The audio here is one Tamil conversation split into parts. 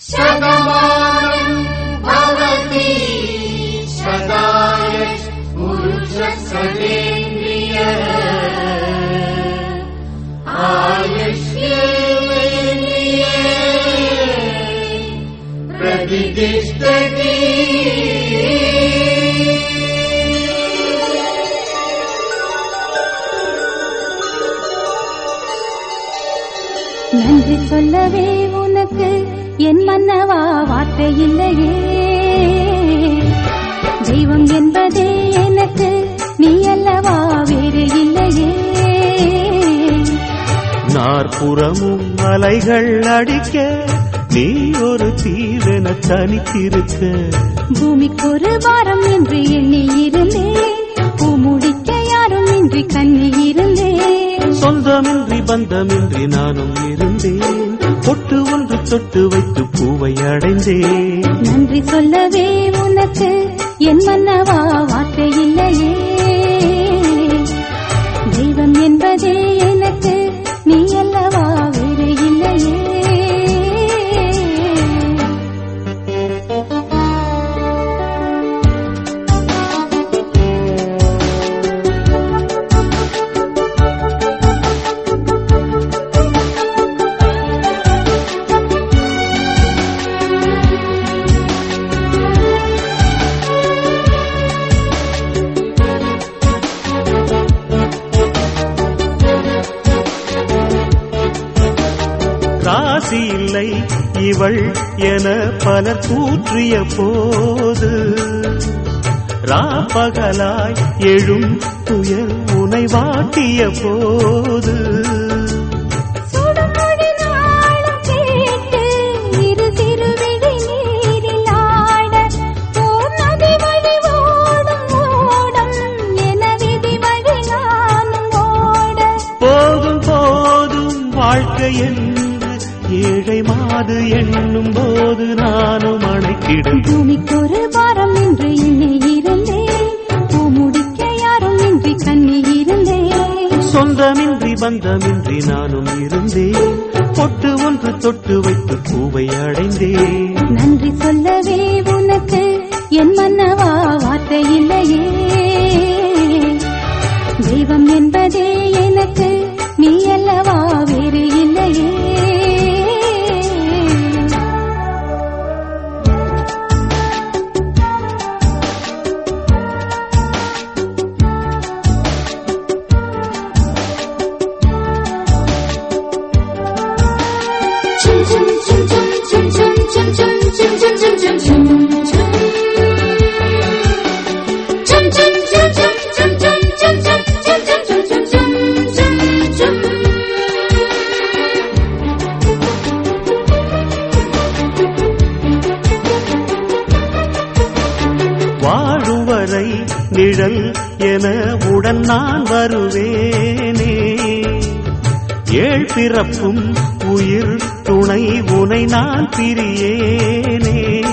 शतमानं भवति शताय पुरुषसदेन्द्रिय। आयुष्येन्द्रिये प्रतिष्ठति நன்றி சொல்லவே உனக்கு என் மன்னவா வார்த்தை இல்லையே. தெய்வம் என்பதே எனக்கு நீ அல்லவா வேறு இல்லையே. நாற்புறமும் அலைகள் அடிக்க நீ ஒரு தீவென தனித்திருக்க. பூமிக்கு ஒரு வாரம் என்று எண்ணி இருந்தேன். பூ முடிக்க யாரும் இன்றி கண்ணி இருந்தேன். சொந்தமின்றி பந்தமின்றி நானும் இருந்தேன். பொட்டு ஒன்று தொட்டு வைத்து பூவை அடைந்தேன். நன்றி சொல்லவே உனக்கு என் மன்னவா ராசி இல்லை. இவள் என பலர் கூற்றிய போது ராப்பகலாய் எழும் துயர் உனை வாட்டிய போது. வாழ்க்கை என்று ஏழை மாது எண்ணும் போது நானும் அணைக்கிடும் பூமிக்கு ஒரு வாரம் என்று எண்ணி இருந்தேன் பூ முடிக்க யாரும் இன்றி கண்ணி இருந்தேன் சொந்தமின்றி பந்தமின்றி நானும் இருந்தேன் பொட்டு ஒன்று தொட்டு வைத்து பூவை அடைந்தேன் நன்றி சொல்லவே உனக்கு என் மன்னவா வார்த்தை இல்லையே. வாழுவரை நிழல் என உடன் நான் வருவேனே. ஏழ் பிறப்பும் உயிர் துணை உனை நான் பிரியேனே.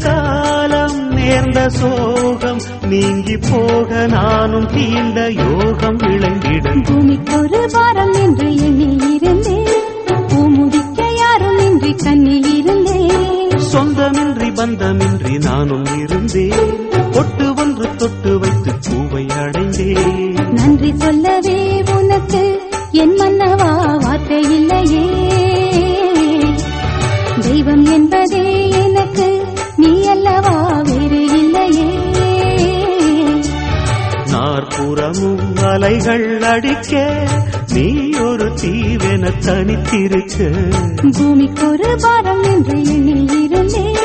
காலம் நேர்ந்த சோகம் நீங்கி போக நானும் தீண்ட யோகம் விளங்கிடும் பூமிக்கு ஒரு வாரம் என்று எண்ணி இருந்தேன் பூ முடிக்க யாரும் இன்றி கண்ணி இருந்தேன் சொந்தமின்றி பந்தமின்றி நானும் இருந்தேன் பொட்டு ஒன்று தொட்டு வைத்து பூவை அடைந்தேன் நன்றி சொல்லவே உனக்கு என் மன்னவா வார்த்தை இல்லையே. தெய்வம் என்பதே அலைகள் அடிக்க நீ ஒரு தீவென தனித்திருக்க. பூமிக்கு ஒரு வாரம் என்று எண்ணி இருந்தேன்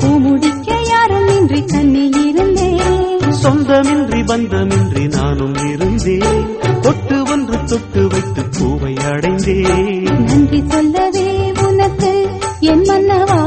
பூ முடிக்க யாரும் இன்றி கண்ணி இருந்தேன் சொந்தமின்றி பந்தமின்றி நானும் இருந்தேன் பொட்டு ஒன்று தொட்டு வைத்து பூவை அடைந்தேன் நன்றி சொல்லவே உனக்கு என் மன்னவா